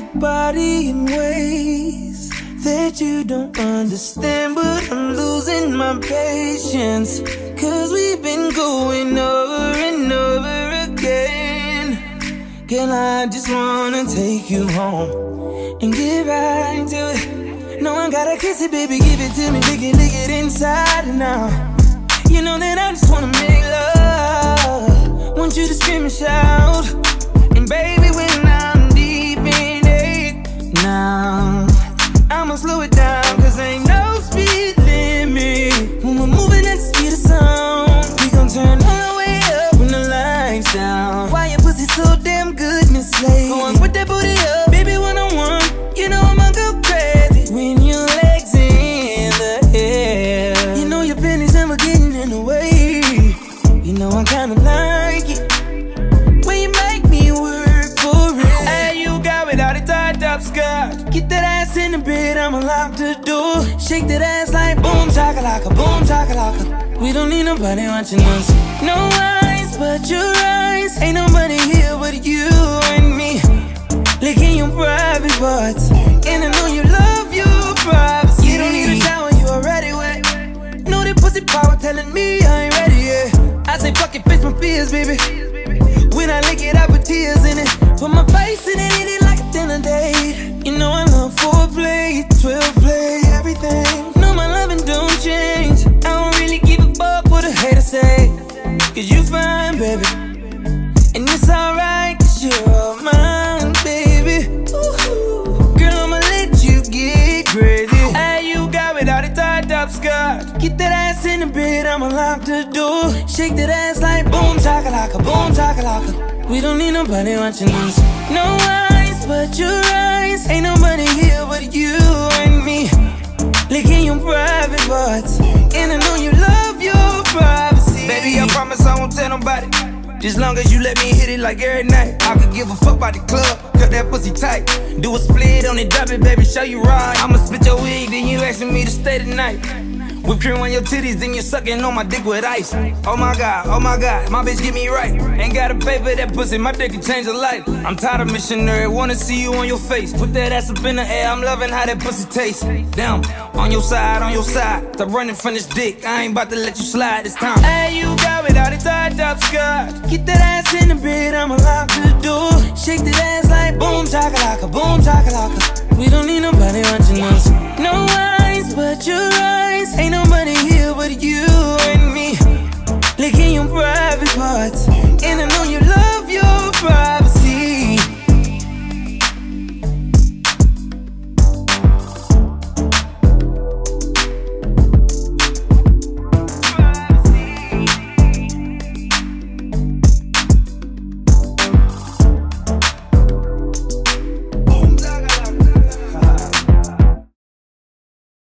body in ways that you don't understand, but I'm losing my patience. Cause we've been going over and over again. Girl, I just wanna take you home and get right to it. No I gotta kiss it, baby, give it to me, lick it, lick it inside out. You know that I just wanna make love. Want you to scream and shout. And baby, now, I'ma slow it down, cause ain't no speed limit. When we're moving at the speed of sound, we gon' turn all the way up when the lights down. Why your pussy so damn good, Miss Lady? Go on, put that booty up, baby, one on one. You know I'ma go crazy when your legs in the air. You know your pennies never getting in the way. You know I'm kinda like Get that ass in the bed, I'ma do. Shake that ass like boom chakalaka, boom chakalaka. We don't need nobody watching us. No eyes but your eyes. Ain't nobody here but you and me. Licking your private parts. And I know you love your privacy. You don't need a shower, you already wet. Know that pussy power telling me I ain't ready yet. I say fuck it, face my fears, baby. When I lick it, I put tears in it. Put my face in it, baby. And it's alright, cause you're all mine, baby. Girl, I'ma let you get crazy. Hey, you got without a tied up skirt. Get that ass in the bed, I'ma lock the door. Shake that ass like boom chakalaka, boom chakalaka. We don't need nobody watching us. No eyes but your eyes. Ain't nobody here but you Nobody. Just long as you let me hit it like every night. I could give a fuck about the club, cut that pussy tight. Do a split on it, drop it, baby, show you right. I'ma split your wig, then you asking me to stay tonight. Whip cream on your titties, then you sucking on my dick with ice. Oh my god, oh my god, my bitch get me right. Ain't gotta pay for that pussy, my dick can change a life. I'm tired of missionary, wanna see you on your face. Put that ass up in the air, I'm loving how that pussy tastes. Damn, on your side, on your side. Stop running from this dick, I ain't about to let you slide this time. Hey, you got without skirt. Get that ass in the bed, I'ma door. Shake that ass like boom chakalaka, boom chakalaka. We don't need nobody watching us.